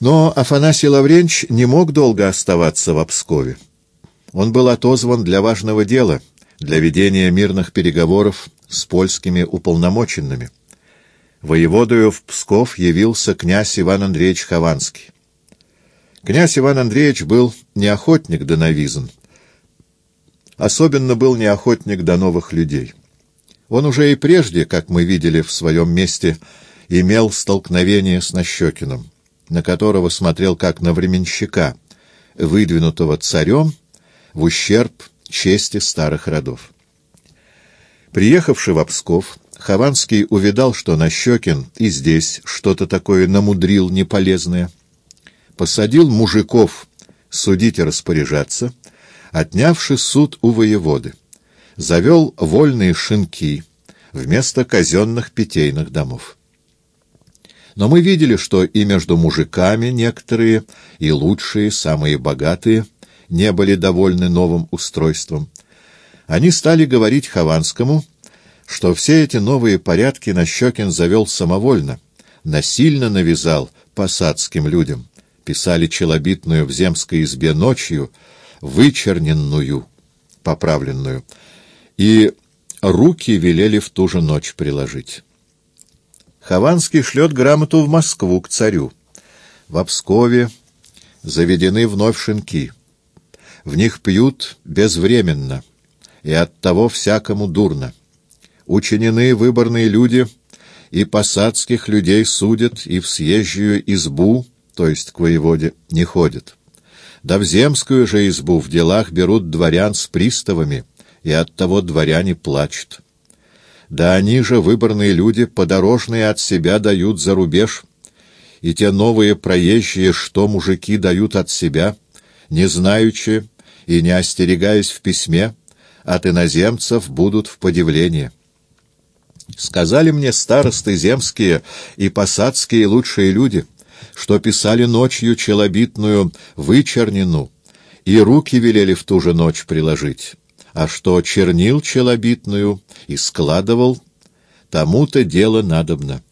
Но Афанасий Лавренч не мог долго оставаться в Пскове. Он был отозван для важного дела, для ведения мирных переговоров с польскими уполномоченными. Воеводою в Псков явился князь Иван Андреевич Хованский. Князь Иван Андреевич был не охотник до новизн, особенно был не охотник до новых людей. Он уже и прежде, как мы видели в своем месте, имел столкновение с Нащекиным, на которого смотрел как на временщика, выдвинутого царем в ущерб чести старых родов. Приехавший в Псков, Хованский увидал, что Нащекин и здесь что-то такое намудрил неполезное. Посадил мужиков судить и распоряжаться, отнявши суд у воеводы завел вольные шинки вместо казенных питейных домов. Но мы видели, что и между мужиками некоторые, и лучшие, самые богатые, не были довольны новым устройством. Они стали говорить Хованскому, что все эти новые порядки Нащекин завел самовольно, насильно навязал посадским людям, писали челобитную в земской избе ночью, вычерненную, поправленную, и руки велели в ту же ночь приложить. Хованский шлет грамоту в Москву к царю. В Пскове заведены вновь шинки. В них пьют безвременно, и оттого всякому дурно. Учинены выборные люди, и посадских людей судят, и в съезжую избу, то есть к воеводе, не ходят. Да в земскую же избу в делах берут дворян с приставами — и оттого дворяне плачут. Да они же, выборные люди, подорожные от себя дают за рубеж, и те новые проезжие, что мужики дают от себя, не знаючи и не остерегаясь в письме, от иноземцев будут в подивлении. Сказали мне старосты земские и посадские лучшие люди, что писали ночью челобитную вычернину, и руки велели в ту же ночь приложить а что чернил челобитную и складывал, тому-то дело надобно.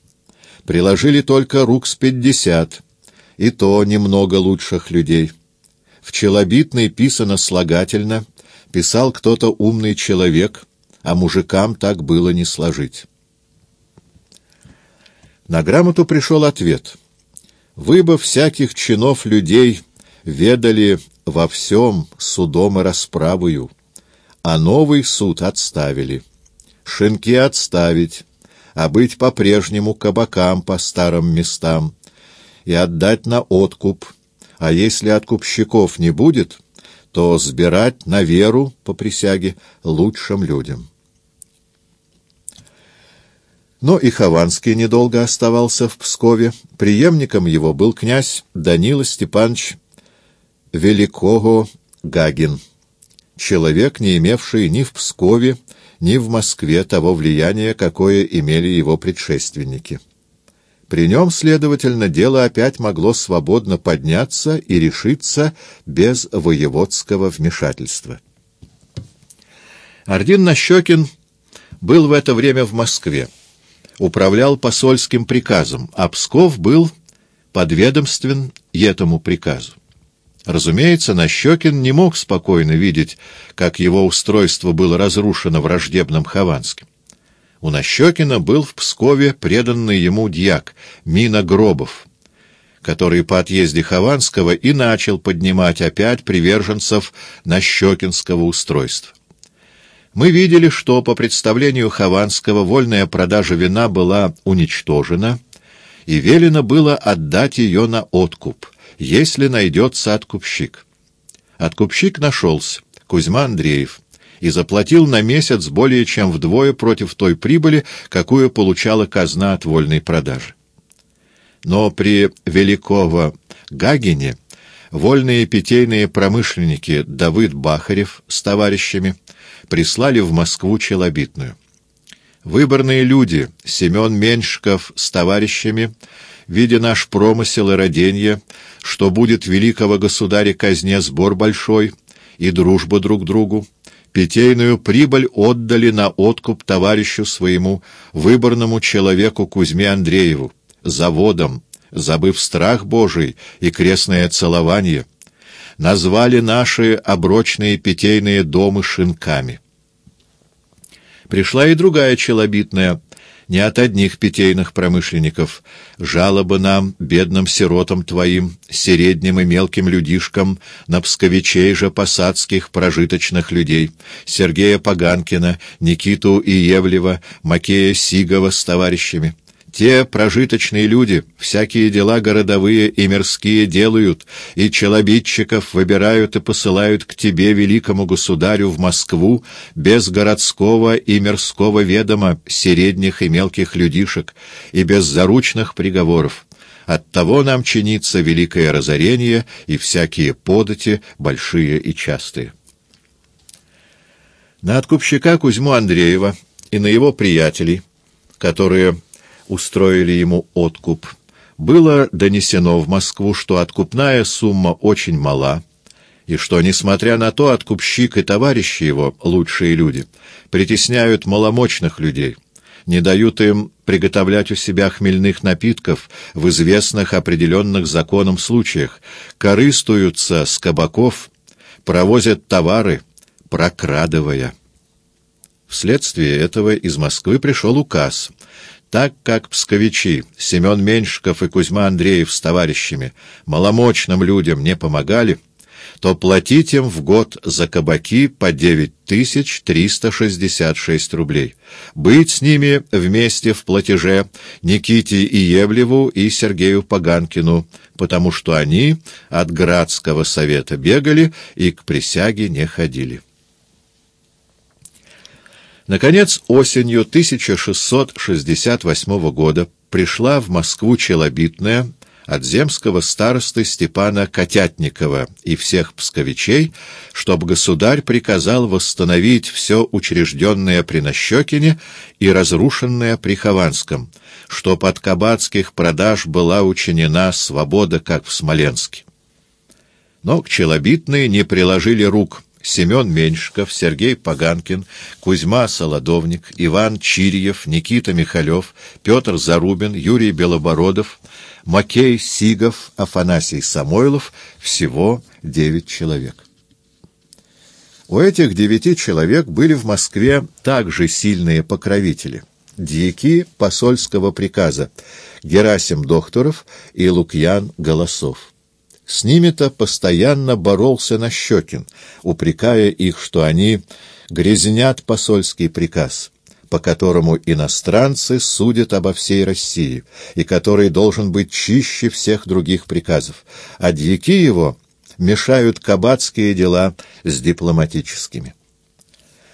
Приложили только рук с пятьдесят, и то немного лучших людей. В челобитной писано слагательно, писал кто-то умный человек, а мужикам так было не сложить. На грамоту пришел ответ. «Вы бы всяких чинов людей ведали во всем судом и расправою» а новый суд отставили. Шинки отставить, а быть по-прежнему кабакам по старым местам и отдать на откуп, а если откупщиков не будет, то сбирать на веру по присяге лучшим людям. Но и Хованский недолго оставался в Пскове. Приемником его был князь Данила Степанович Великого Гагин человек, не имевший ни в Пскове, ни в Москве того влияния, какое имели его предшественники. При нем, следовательно, дело опять могло свободно подняться и решиться без воеводского вмешательства. Ордин Нащекин был в это время в Москве, управлял посольским приказом, а Псков был подведомствен этому приказу. Разумеется, Нащекин не мог спокойно видеть, как его устройство было разрушено враждебным Хованским. У Нащекина был в Пскове преданный ему дьяк Мина Гробов, который по отъезде Хованского и начал поднимать опять приверженцев Нащекинского устройства. Мы видели, что по представлению Хованского вольная продажа вина была уничтожена, и велено было отдать ее на откуп — если найдется откупщик. Откупщик нашелся, Кузьма Андреев, и заплатил на месяц более чем вдвое против той прибыли, какую получала казна от вольной продажи. Но при Великого Гагине вольные питейные промышленники Давыд Бахарев с товарищами прислали в Москву челобитную. Выборные люди Семен Меньшиков с товарищами видя наш промысел и роденье, что будет великого государя казне сбор большой и дружба друг другу, питейную прибыль отдали на откуп товарищу своему, выборному человеку Кузьме Андрееву, заводам, забыв страх Божий и крестное целование, назвали наши оброчные питейные домы шинками. Пришла и другая челобитная, не от одних питейных промышленников. Жалоба нам, бедным сиротам твоим, середним и мелким людишкам, на псковичей же посадских прожиточных людей, Сергея Поганкина, Никиту Иевлева, Макея Сигова с товарищами. Те прожиточные люди всякие дела городовые и мирские делают, и челобитчиков выбирают и посылают к тебе, великому государю, в Москву, без городского и мирского ведома, середних и мелких людишек, и без заручных приговоров. Оттого нам чинится великое разорение и всякие подати, большие и частые. На откупщика Кузьму Андреева и на его приятелей, которые устроили ему откуп. Было донесено в Москву, что откупная сумма очень мала, и что, несмотря на то, откупщик и товарищи его, лучшие люди, притесняют маломощных людей, не дают им приготовлять у себя хмельных напитков в известных определенных законом случаях, корыстуются с кабаков, провозят товары, прокрадывая. Вследствие этого из Москвы пришел указ — так как псковичи Семен Меньшиков и Кузьма Андреев с товарищами маломощным людям не помогали, то платить им в год за кабаки по 9366 рублей. Быть с ними вместе в платеже Никите Иевлеву и Сергею Поганкину, потому что они от Градского совета бегали и к присяге не ходили. Наконец, осенью 1668 года пришла в Москву челобитная от земского старосты Степана Котятникова и всех псковичей, чтобы государь приказал восстановить все учрежденное при Нащекине и разрушенное при Хованском, чтоб от кабацких продаж была учинена свобода, как в Смоленске. Но к челобитной не приложили рук — Семен Меньшиков, Сергей Поганкин, Кузьма Солодовник, Иван Чирьев, Никита Михалев, Петр Зарубин, Юрий Белобородов, Макей Сигов, Афанасий Самойлов — всего девять человек. У этих девяти человек были в Москве также сильные покровители — дьяки посольского приказа Герасим Докторов и Лукьян Голосов. С ними-то постоянно боролся Нащекин, упрекая их, что они грязнят посольский приказ, по которому иностранцы судят обо всей России, и который должен быть чище всех других приказов, а дьяки его мешают кабацкие дела с дипломатическими.